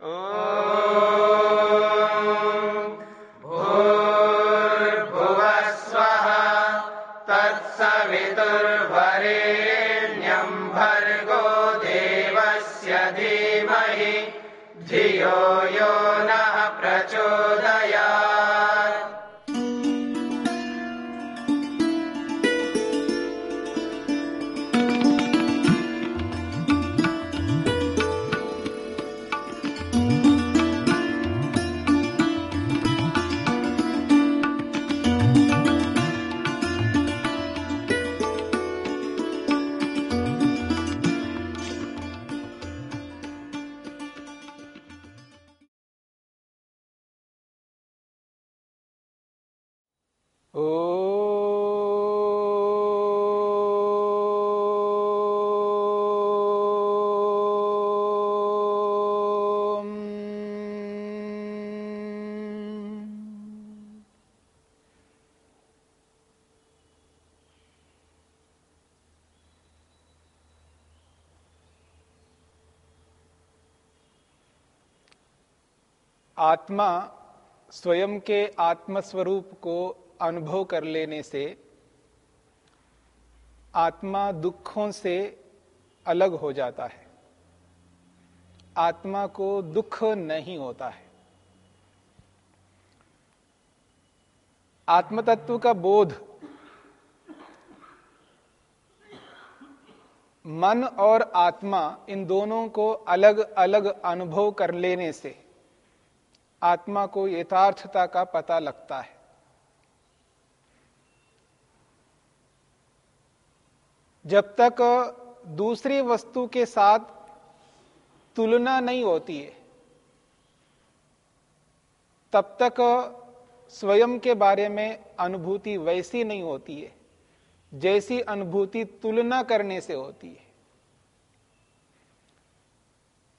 Oh. आत्मा स्वयं के आत्मस्वरूप को अनुभव कर लेने से आत्मा दुखों से अलग हो जाता है। आत्मा को दुख नहीं होता है। आत्मतत्व का बोध मन और आत्मा इन दोनों को अलग अलग अनुभव कर लेने से आत्मा को यथार्थता का पता लगता है। जब तक दूसरी वस्तु के साथ तुलना नहीं होती है, तब तक स्वयं के बारे में अनुभूति वैसी नहीं होती है, जैसी अनुभूति तुलना करने से होती है।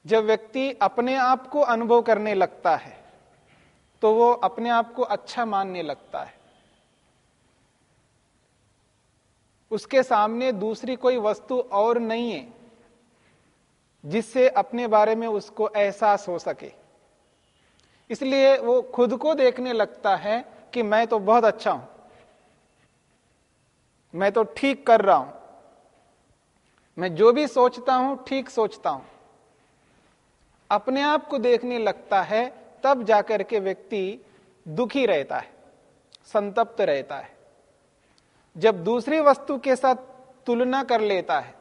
जब व्यक्ति अपने आप को अनुभव करने लगता है तो वो अपने आप को अच्छा मानने लगता है। उसके सामने दूसरी कोई वस्तु और नहीं है, जिससे अपने बारे में उसको एहसास हो सके। इसलिए वो खुद को देखने लगता है कि मैं तो बहुत अच्छा हूँ, मैं तो ठीक कर रहा हूँ, मैं जो भी सोचता हूँ, ठीक सोचता हूँ। अपने आप को देखने लगता है तब जाकर के व्यक्ति दुखी रहता है, संतप्त रहता है। जब दूसरी वस्तु के साथ तुलना कर लेता है,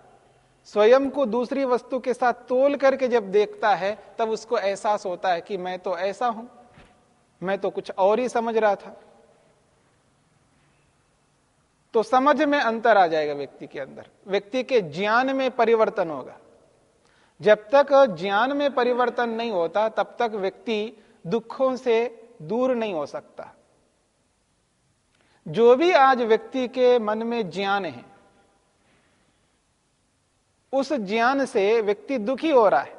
स्वयं को दूसरी वस्तु के साथ तोल करके जब देखता है, तब उसको एहसास होता है कि मैं तो ऐसा हूँ, मैं तो कुछ और ही समझ रहा था। तो समझ में अंतर आ जाएगा व्यक्ति के अंदर। व्यक्ति के ज्ञान में परिवर्तन होगा। जब तक ज्ञान में परिवर्तन नहीं होता, तब तक व्यक्ति दुखों से दूर नहीं हो सकता। जो भी आज व्यक्ति के मन में ज्ञान है, उस ज्ञान से व्यक्ति दुखी हो रहा है।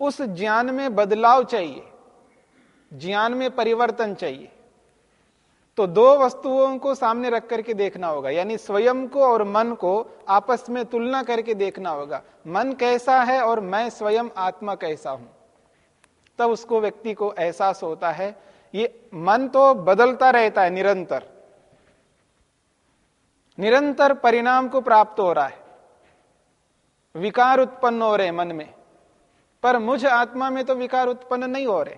उस ज्ञान में बदलाव चाहिए, ज्ञान में परिवर्तन चाहिए। तो दो वस्तुओं को सामने रख करके देखना होगा, यानी स्वयं को और मन को आपस में तुलना करके देखना होगा, मन कैसा है और मैं स्वयं आत्मा कैसा हूँ। तब उसको व्यक्ति को एहसास होता है, ये मन तो बदलता रहता है निरंतर। निरंतर परिणाम को प्राप्त हो रहा है। विकार उत्पन्न हो रहे मन में, पर मुझ आत्मा में तो विकार उत्पन्न नहीं हो रहे।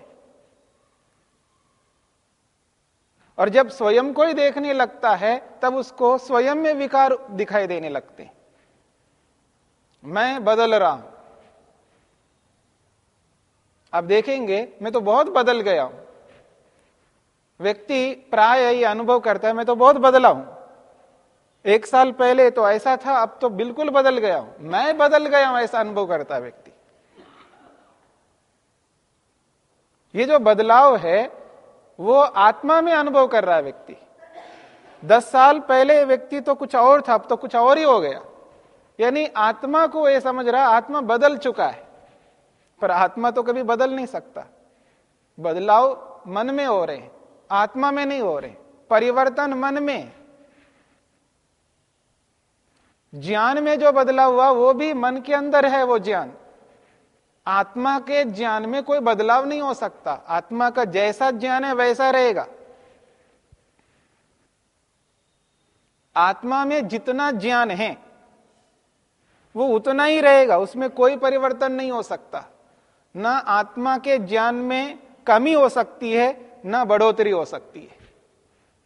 और जब स्वयं को ही देखने लगता है, तब उसको स्वयं में विकार दिखाई देने लगते मैं बदल रहा हूँ। आप देखेंगे, मैं तो बहुत बदल गया हूँ। व्यक्ति प्राय ये अनुभव करता है, मैं तो बहुत बदला हूँ। एक साल पहले तो ऐसा था, अब तो बिल्कुल बदल गया हूँ। मैं बदल गया हूँ ऐसा अनुभव करता व्यक्ति। ये जो बदलाव है, वो आत्मा में अनुभव कर रहा है व्यक्ति। दस साल पहले व्यक्ति तो कुछ और था, अब तो कुछ और ही हो गया। यानी आत्मा को ये समझ रहा आत्मा बदल चुका है। पर आत्मा तो कभी बदल नहीं सकता। बदलाव मन में हो रहे आत्मा में नहीं हो रहे परिवर्तन मन में। ज्ञान में जो बदलाव हुआ, वो भी मन के अंदर है वो ज्ञान। आत्मा के ज्ञान में कोई बदलाव नहीं हो सकता। आत्मा का जैसा ज्ञान है, वैसा रहेगा। आत्मा में जितना ज्ञान है, वो उतना ही रहेगा, उसमें कोई परिवर्तन नहीं हो सकता। ना आत्मा के ज्ञान में कमी हो सकती है, ना बढ़ोतरी हो सकती है।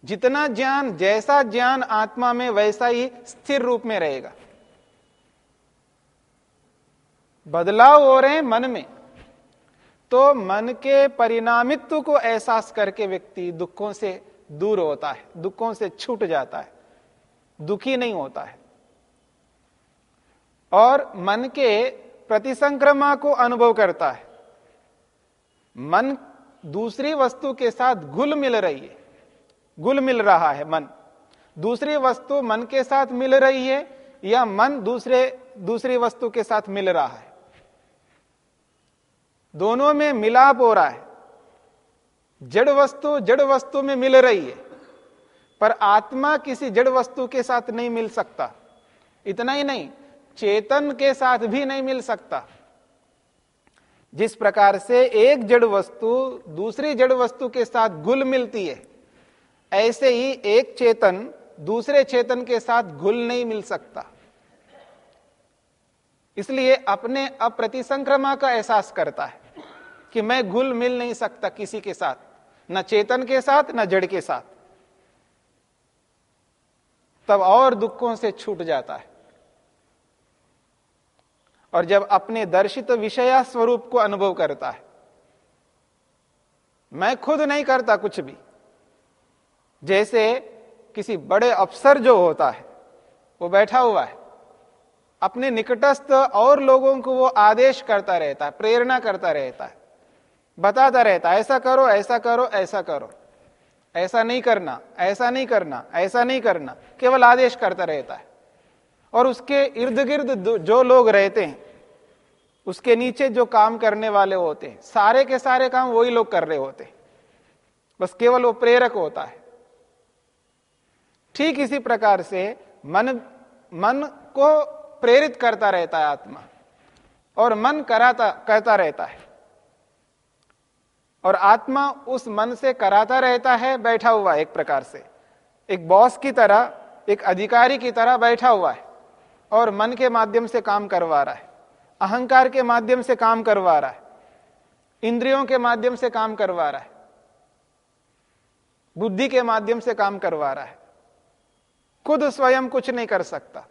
जितना ज्ञान, जैसा ज्ञान आत्मा में, वैसा ही स्थिर रूप में रहेगा। बदलाव हो रहे हैं मन में तो मन के परिणामित्व को एहसास करके व्यक्ति दुखों से दूर होता है, दुखों से छूट जाता है, दुखी नहीं होता है। और मन के प्रतिसंक्रमा को अनुभव करता है। मन दूसरी वस्तु के साथ घुल मिल रही है। गुल मिल रहा है मन। दूसरी वस्तु मन के साथ मिल रही है या मन दूसरे, दूसरी वस्तु के साथ मिल रहा है। दोनों में मिलाप हो रहा है। जड़ वस्तु जड़ वस्तु में मिल रही है, पर आत्मा किसी जड़ वस्तु के साथ नहीं मिल सकता। इतना ही नहीं चेतन के साथ भी नहीं मिल सकता। जिस प्रकार से एक जड़ वस्तु दूसरी जड़ वस्तु के साथ घुल मिलती है, ऐसे ही एक चेतन दूसरे चेतन के साथ घुल नहीं मिल सकता। इसलिए अपने अप्रतिसंक्रमा का एहसास करता है कि मैं घुल मिल नहीं सकता किसी के साथ, न चेतन के साथ, न जड़ के साथ। तब और दुखों से छूट जाता है। और जब अपने दर्शित विषया स्वरूप को अनुभव करता है। मैं खुद नहीं करता कुछ भी। जैसे किसी बड़े अफसर जो होता है, वो बैठा हुआ है। अपने निकटस्थ और लोगों को वो आदेश करता रहता है, प्रेरणा करता रहता है। बताता रहता है, ऐसा करो ऐसा करो ऐसा करो। ऐसा नहीं करना, ऐसा नहीं करना, ऐसा नहीं करना। केवल आदेश करता रहता है। और उसके इर्द गिर्द जो लोग रहते हैं, उसके नीचे जो काम करने वाले होते हैं, सारे के सारे काम वही लोग कर रहे होते हैं। बस केवल वो प्रेरक होता है। ठीक इसी प्रकार से मन मन को प्रेरित करता रहता है आत्मा, और मन कराता करता रहता है। और आत्मा उस मन से कराता रहता है, बैठा हुआ एक प्रकार से। एक बॉस की तरह, एक अधिकारी की तरह बैठा हुआ है। और मन के माध्यम से काम करवा रहा है। अहंकार के माध्यम से काम करवा रहा है। इंद्रियों के माध्यम से काम करवा रहा है। बुद्धि के माध्यम से काम करवा रहा है। खुद स्वयं कुछ नहीं कर सकता।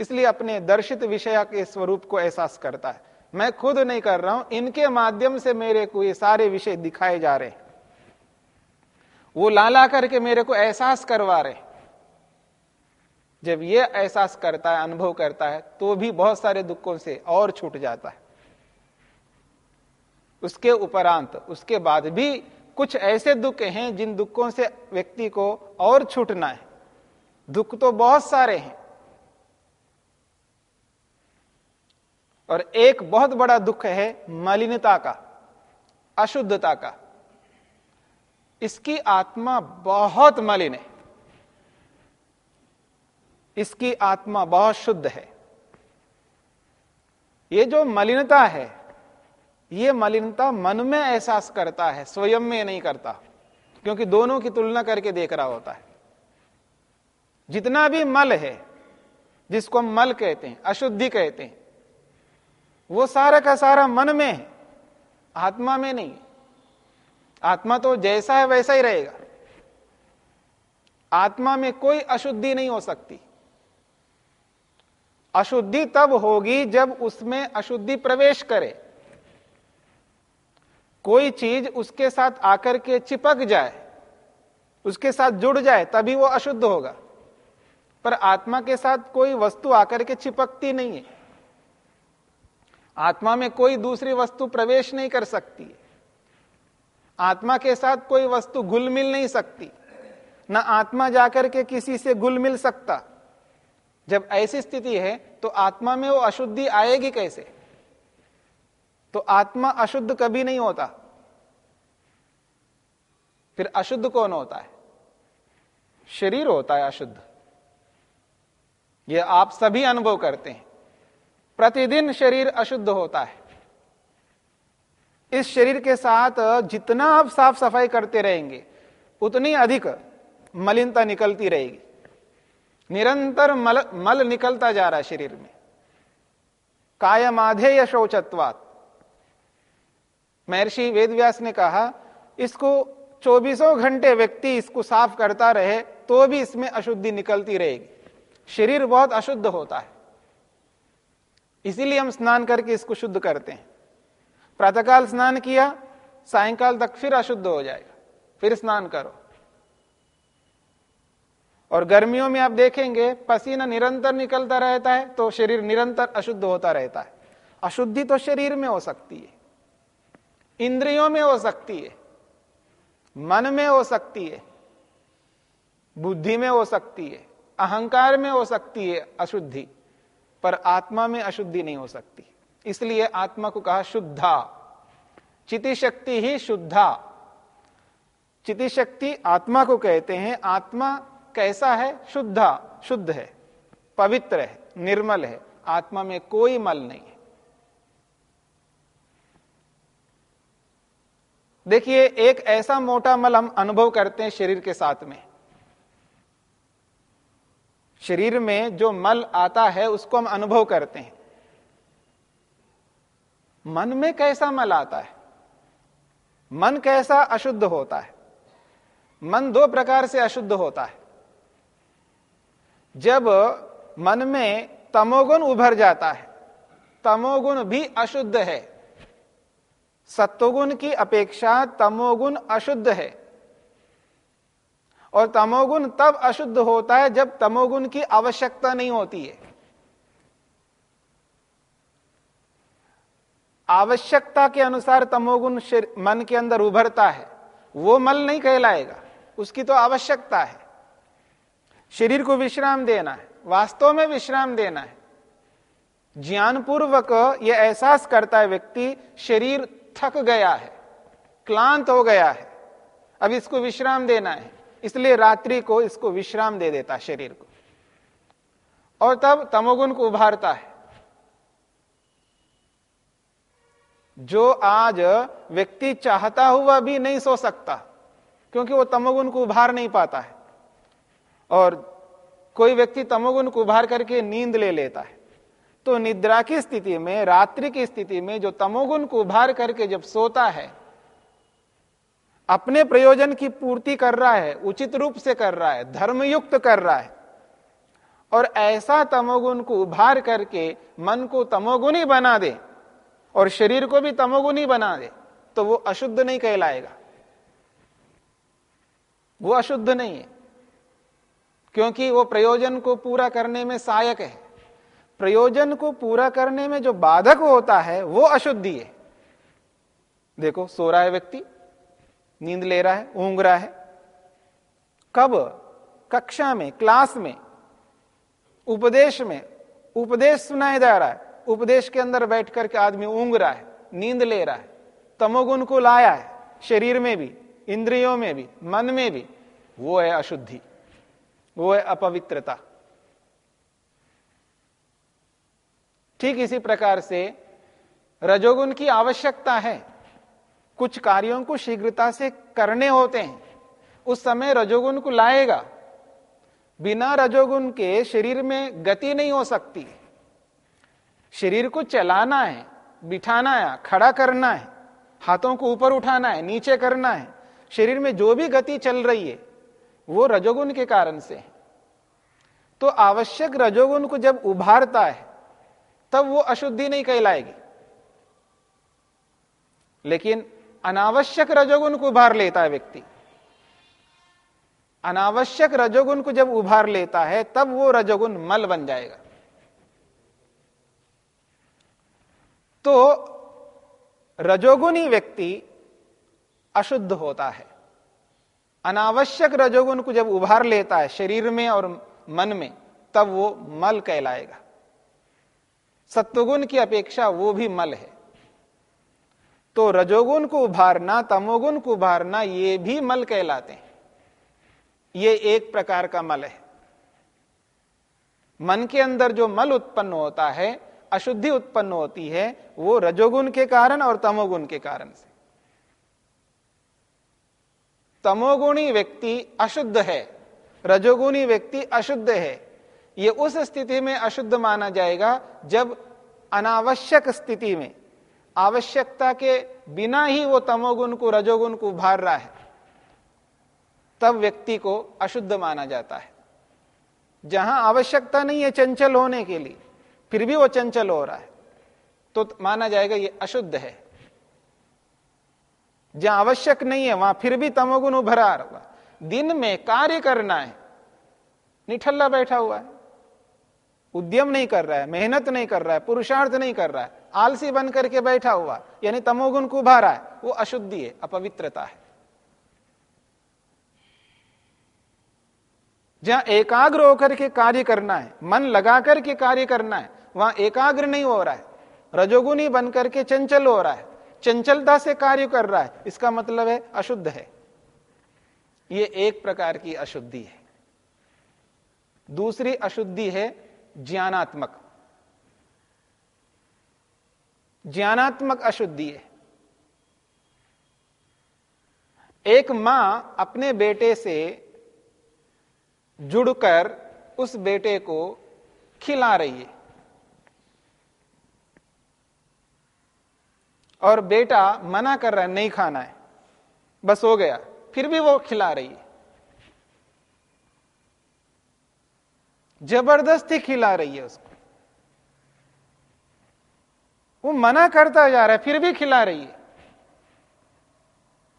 इसलिए अपने दर्शित विषय के स्वरूप को एहसास करता है। मैं खुद नहीं कर रहा हूँ, इनके माध्यम से मेरे को ये सारे विषय दिखाए जा रहे हैं। वो लाला करके मेरे को एहसास करवा रहे जब ये एहसास करता है, अनुभव करता है तो भी बहुत सारे दुखों से और छूट जाता है। उसके उपरांत, उसके बाद भी कुछ ऐसे दुख हैं जिन दुखों से व्यक्ति को और छूटना है। दुख तो बहुत सारे हैं। और एक बहुत बड़ा दुख है मलिनता का, अशुद्धता का। इसकी आत्मा बहुत मलिन है। इसकी आत्मा बहुत शुद्ध है। ये जो मलिनता है, ये मलिनता मन में एहसास करता है, स्वयं में नहीं करता, क्योंकि दोनों की तुलना करके देख रहा होता है। जितना भी मल है, जिसको हम मल कहते हैं, अशुद्धि कहते हैं, वो सारा का सारा मन में है, आत्मा में नहीं आत्मा तो जैसा है वैसा ही रहेगा। आत्मा में कोई अशुद्धि नहीं हो सकती। अशुद्धि तब होगी जब उसमें अशुद्धि प्रवेश करे। कोई चीज़ उसके साथ आकर के चिपक जाए, उसके साथ जुड़ जाए, तभी वो अशुद्ध होगा। पर आत्मा के साथ कोई वस्तु आकर के चिपकती नहीं है। आत्मा में कोई दूसरी वस्तु प्रवेश नहीं कर सकती आत्मा के साथ कोई वस्तु घुल मिल नहीं सकती। ना आत्मा जाकर के किसी से घुल मिल सकता। जब ऐसी स्थिति है तो आत्मा में वो अशुद्धि आएगी कैसे? तो आत्मा अशुद्ध कभी नहीं होता। फिर अशुद्ध कौन होता है? शरीर होता है अशुद्ध। यह आप सभी अनुभव करते हैं। प्रतिदिन शरीर अशुद्ध होता है। इस शरीर के साथ जितना आप साफ़ सफ़ाई करते रहेंगे, उतनी अधिक मलिनता निकलती रहेगी। निरंतर मल मल निकलता जा रहा है शरीर में। कायमाधेय शौचत्वात। महर्षि वेदव्यास ने कहा, इसको चौबीसों घंटे व्यक्ति इसको साफ़ करता रहे तो भी इसमें अशुद्धि निकलती रहेगी। शरीर बहुत अशुद्ध होता है। इसीलिए हम स्नान करके इसको शुद्ध करते हैं। प्रातःकाल स्नान किया, सायंकाल तक फिर अशुद्ध हो जाएगा। फिर स्नान करो। और गर्मियों में आप देखेंगे, पसीना निरंतर निकलता रहता है तो शरीर निरंतर अशुद्ध होता रहता है। अशुद्धि तो शरीर में हो सकती है, इंद्रियों में हो सकती है, मन में हो सकती है, बुद्धि में हो सकती है, अहंकार में हो सकती है अशुद्धि, पर आत्मा में अशुद्धि नहीं हो सकती। इसलिए आत्मा को कहा शुद्धा चिति शक्ति ही शुद्धा। चिति शक्ति आत्मा को कहते हैं, आत्मा कैसा है? शुद्धा, शुद्ध है, पवित्र है, निर्मल है, आत्मा में कोई मल नहीं है। देखिए, एक ऐसा मोटा मल हम अनुभव करते हैं शरीर के साथ में। शरीर में जो मल आता है, उसको हम अनुभव करते हैं। मन में कैसा मल आता है? मन कैसा अशुद्ध होता है? मन दो प्रकार से अशुद्ध होता है। जब मन में तमोगुण उभर जाता है, तमोगुण भी अशुद्ध है। सत्वगुण की अपेक्षा तमोगुण अशुद्ध है। और तमोगुण तब अशुद्ध होता है जब तमोगुण की आवश्यकता नहीं होती है। आवश्यकता के अनुसार तमोगुण मन के अंदर उभरता है, वो मल नहीं कहलाएगा, उसकी तो आवश्यकता है। शरीर को विश्राम देना है, वास्तव में विश्राम देना है। ज्ञानपूर्वक यह एहसास करता है व्यक्ति, शरीर थक गया है, क्लांत हो गया है, अब इसको विश्राम देना है। इसलिए रात्रि को इसको विश्राम दे देता शरीर को। और तब तमोगुण को उभारता है। जो आज व्यक्ति चाहता हुआ भी नहीं सो सकता, क्योंकि वो तमोगुण को उभार नहीं पाता है। और कोई व्यक्ति तमोगुण को उभार करके नींद ले लेता है तो निद्रा की स्थिति में, रात्रि की स्थिति में जो तमोगुण को उभार करके जब सोता है, अपने प्रयोजन की पूर्ति कर रहा है, उचित रूप से कर रहा है, धर्मयुक्त कर रहा है, और ऐसा तमोगुण को उभार करके मन को तमोगुणी बना दे, और शरीर को भी तमोगुणी बना दे तो वो अशुद्ध नहीं कहलाएगा। वो अशुद्ध नहीं है। क्योंकि वो प्रयोजन को पूरा करने में सहायक है। प्रयोजन को पूरा करने में जो बाधक होता है, वो अशुद्धि है। देखो, सो रहा है व्यक्ति, नींद ले रहा है ऊंग रहा है। कब? कक्षा में, क्लास में, उपदेश में। उपदेश सुनाया जा रहा है। उपदेश के अंदर बैठ करके आदमी ऊंग रहा है, नींद ले रहा है। तमोगुण को लाया है, शरीर में भी, इंद्रियों में भी, मन में भी, वो है अशुद्धि। वो है अपवित्रता। ठीक इसी प्रकार से रजोगुण की आवश्यकता है। कुछ कार्यों को शीघ्रता से करने होते हैं। उस समय रजोगुण को लाएगा। बिना रजोगुण के शरीर में गति नहीं हो सकती। शरीर को चलाना है, बिठाना है, खड़ा करना है, हाथों को ऊपर उठाना है, नीचे करना है। शरीर में जो भी गति चल रही है वो रजोगुण के कारण से है। तो आवश्यक रजोगुण को जब उभारता है, तब वो अशुद्धि नहीं कहलाएगी। लेकिन अनावश्यक रजोगुण को उभार लेता है व्यक्ति। अनावश्यक रजोगुण को जब उभार लेता है, तब वो रजोगुण मल बन जाएगा। तो रजोगुणी व्यक्ति अशुद्ध होता है। अनावश्यक रजोगुण को जब उभार लेता है शरीर में और मन में, तब वो मल कहलाएगा। सत्वगुण की अपेक्षा वो भी मल है। तो रजोगुण को उभारना, तमोगुण को उभारना, ये भी मल कहलाते हैं। ये एक प्रकार का मल है। मन के अंदर जो मल उत्पन्न होता है, अशुद्धि उत्पन्न होती है, वो रजोगुण के कारण और तमोगुण के कारण से। तमोगुणी व्यक्ति अशुद्ध है, रजोगुणी व्यक्ति अशुद्ध है। ये उस स्थिति में अशुद्ध माना जाएगा जब अनावश्यक स्थिति में, आवश्यकता के बिना ही वो तमोगुण को, रजोगुण को उभार रहा है, तब व्यक्ति को अशुद्ध माना जाता है। जहाँ आवश्यकता नहीं है चंचल होने के लिए, फिर भी वो चंचल हो रहा है तो माना जाएगा ये अशुद्ध है। जहाँ आवश्यक नहीं है, वहाँ फिर भी तमोगुण उभरा होगा दिन में कार्य करना है। निठल्ला बैठा हुआ है। उद्यम नहीं कर रहा है, मेहनत नहीं कर रहा है, पुरुषार्थ नहीं कर रहा है। आलसी बन करके बैठा हुआ, यानी तमोगुण को उभारा है, वो अशुद्धि है, अपवित्रता है। जहाँ एकाग्र होकर के कार्य करना है, मन लगा करके कार्य करना है, वहाँ एकाग्र नहीं हो रहा है। रजोगुनी बन करके चंचल हो रहा है। चंचलता से कार्य कर रहा है। इसका मतलब है अशुद्ध है। ये एक प्रकार की अशुद्धि है। दूसरी अशुद्धि है ज्ञानात्मक। ज्ञानात्मक अशुद्धि है। एक माँ अपने बेटे से जुड़कर उस बेटे को खिला रही है। और बेटा मना कर रहा है, नहीं खाना है। बस हो गया। फिर भी वो खिला रही है। ज़बरदस्ती खिला रही है उसको। वो मना करता जा रहा है, फिर भी खिला रही है।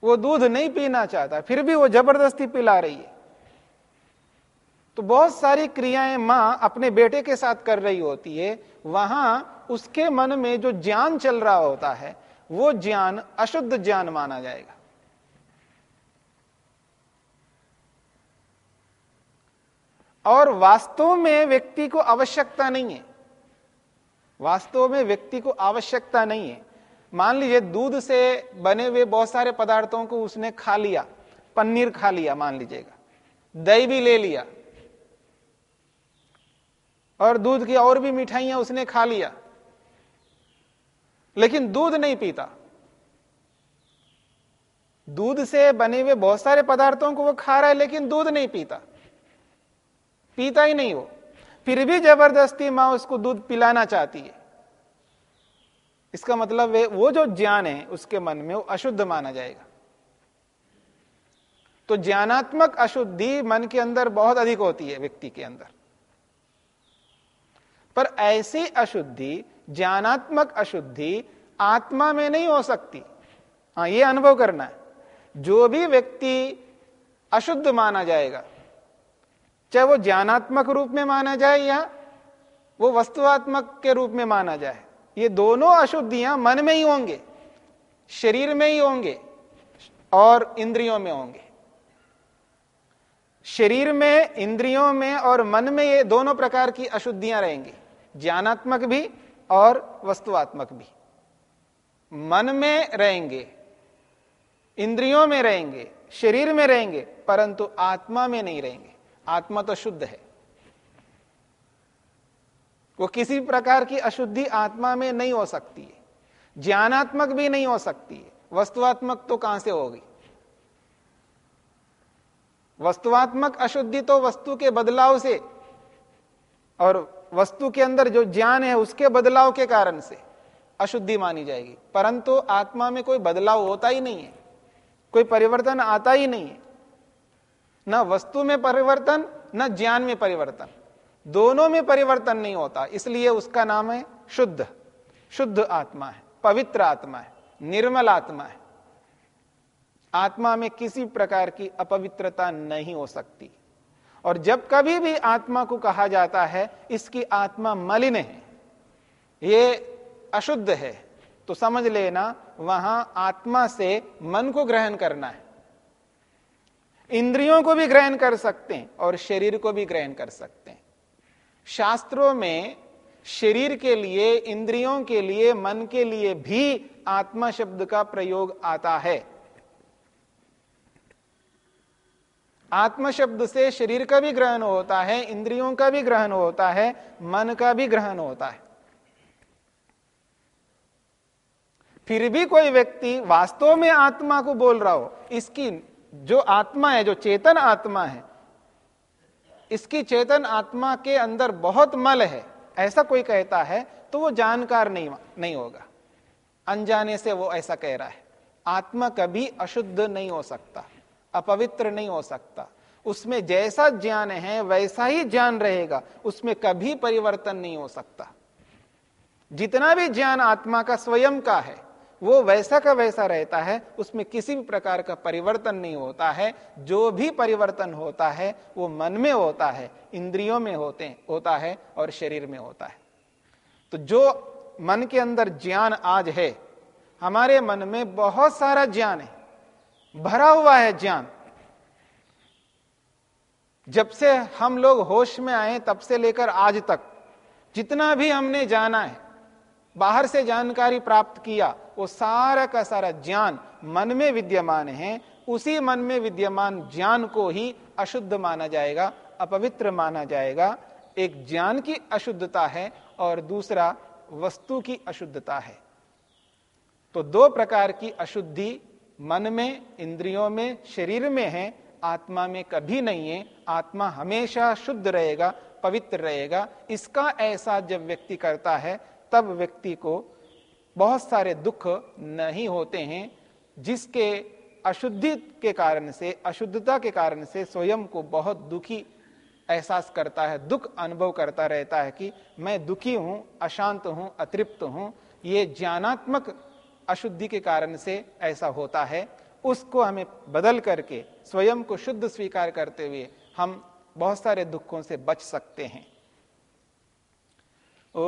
वो दूध नहीं पीना चाहता, फिर भी वो ज़बरदस्ती पिला रही है। तो बहुत सारी क्रियाएँ माँ अपने बेटे के साथ कर रही होती है। वहाँ उसके मन में जो ज्ञान चल रहा होता है वो ज्ञान अशुद्ध ज्ञान माना जाएगा। और वास्तव में व्यक्ति को आवश्यकता नहीं है। वास्तव में व्यक्ति को आवश्यकता नहीं है। मान लीजिए, दूध से बने हुए बहुत सारे पदार्थों को उसने खा लिया, पनीर खा लिया, मान लीजिएगा। दही भी ले लिया, और दूध की और भी मिठाइयाँ उसने खा लिया। लेकिन दूध नहीं पीता। दूध से बने हुए बहुत सारे पदार्थों को वो खा रहा है, लेकिन दूध नहीं पीता। पीता ही नहीं वो। फिर भी ज़बरदस्ती माँ उसको दूध पिलाना चाहती है। इसका मतलब है, वो जो ज्ञान है, उसके मन में वो अशुद्ध माना जाएगा। तो ज्ञानात्मक अशुद्धि मन के अंदर बहुत अधिक होती है, व्यक्ति के अंदर। पर ऐसी अशुद्धि ज्ञानात्मक अशुद्धि आत्मा में नहीं हो सकती। हाँ ये अनुभव करना है। जो भी व्यक्ति अशुद्ध माना जाएगा, चाहे वो ज्ञानात्मक रूप में माना जाए या वो वस्तुआत्मक के रूप में माना जाए, ये दोनों अशुद्धियाँ मन में ही होंगे, शरीर में ही होंगे और इंद्रियों में होंगे। शरीर में, इंद्रियों में और मन में ये दोनों प्रकार की अशुद्धियाँ रहेंगी। ज्ञानात्मक भी और वस्तुआत्मक भी। मन में रहेंगे, इंद्रियों में रहेंगे, शरीर में रहेंगे, परंतु आत्मा में नहीं रहेंगे। आत्मा तो शुद्ध है। वो किसी प्रकार की अशुद्धि आत्मा में नहीं हो सकती है। ज्ञानात्मक भी नहीं हो सकती है। वस्तुआत्मक तो कहाँ से होगी? वस्तुआत्मक अशुद्धि तो वस्तु के बदलाव से और वस्तु के अंदर जो ज्ञान है, उसके बदलाव के कारण से अशुद्धि मानी जाएगी। परंतु आत्मा में कोई बदलाव होता ही नहीं है। कोई परिवर्तन आता ही नहीं है। न वस्तु में परिवर्तन, न ज्ञान में परिवर्तन। दोनों में परिवर्तन नहीं होता। इसलिए उसका नाम है शुद्ध। शुद्ध आत्मा है, पवित्र आत्मा है, निर्मल आत्मा है। आत्मा में किसी प्रकार की अपवित्रता नहीं हो सकती। और जब कभी भी आत्मा को कहा जाता है, इसकी आत्मा मलिन है। ये अशुद्ध है। तो समझ लेना, वहाँ आत्मा से मन को ग्रहण करना है। इंद्रियों को भी ग्रहण कर सकते हैं और शरीर को भी ग्रहण कर सकते हैं। शास्त्रों में शरीर के लिए, इंद्रियों के लिए, मन के लिए भी आत्मा शब्द का प्रयोग आता है। आत्म शब्द से शरीर का भी ग्रहण होता है, इंद्रियों का भी ग्रहण होता है, मन का भी ग्रहण होता है। फिर भी कोई व्यक्ति वास्तव में आत्मा को बोल रहा हो, इसकी जो आत्मा है, जो चेतन आत्मा है, इसकी चेतन आत्मा के अंदर बहुत मल है, ऐसा कोई कहता है तो वो जानकार नहीं नहीं होगा। अनजाने से वो ऐसा कह रहा है। आत्मा कभी अशुद्ध नहीं हो सकता। अपवित्र नहीं हो सकता। उसमें जैसा ज्ञान है, वैसा ही ज्ञान रहेगा। उसमें कभी परिवर्तन नहीं हो सकता। जितना भी ज्ञान आत्मा का स्वयं का है, वो वैसा का वैसा रहता है। उसमें किसी भी प्रकार का परिवर्तन नहीं होता है। जो भी परिवर्तन होता है, वो मन में होता है, इंद्रियों में होते, होता है और शरीर में होता है। तो जो मन के अंदर ज्ञान आज है, हमारे मन में बहुत सारा ज्ञान है। भरा हुआ है ज्ञान। जब से हम लोग होश में आए, तब से लेकर आज तक, जितना भी हमने जाना है, बाहर से जानकारी प्राप्त किया, वो सारा का सारा ज्ञान मन में विद्यमान है। उसी मन में विद्यमान ज्ञान को ही अशुद्ध माना जाएगा, अपवित्र माना जाएगा। एक ज्ञान की अशुद्धता है और दूसरा वस्तु की अशुद्धता है। तो दो प्रकार की अशुद्धि मन में, इंद्रियों में, शरीर में है, आत्मा में कभी नहीं है। आत्मा हमेशा शुद्ध रहेगा, पवित्र रहेगा। इसका एहसास जब व्यक्ति करता है, तब व्यक्ति को बहुत सारे दुख नहीं होते हैं, जिसके अशुद्धि के कारण से, अशुद्धता के कारण से स्वयं को बहुत दुखी एहसास करता है, दुख अनुभव करता रहता है कि मैं दुखी हूँ, अशांत हूँ, अतृप्त हूँ। ये ज्ञानात्मक अशुद्धि के कारण से ऐसा होता है। उसको हमें बदल करके, स्वयं को शुद्ध स्वीकार करते हुए हम बहुत सारे दुखों से बच सकते हैं। ओ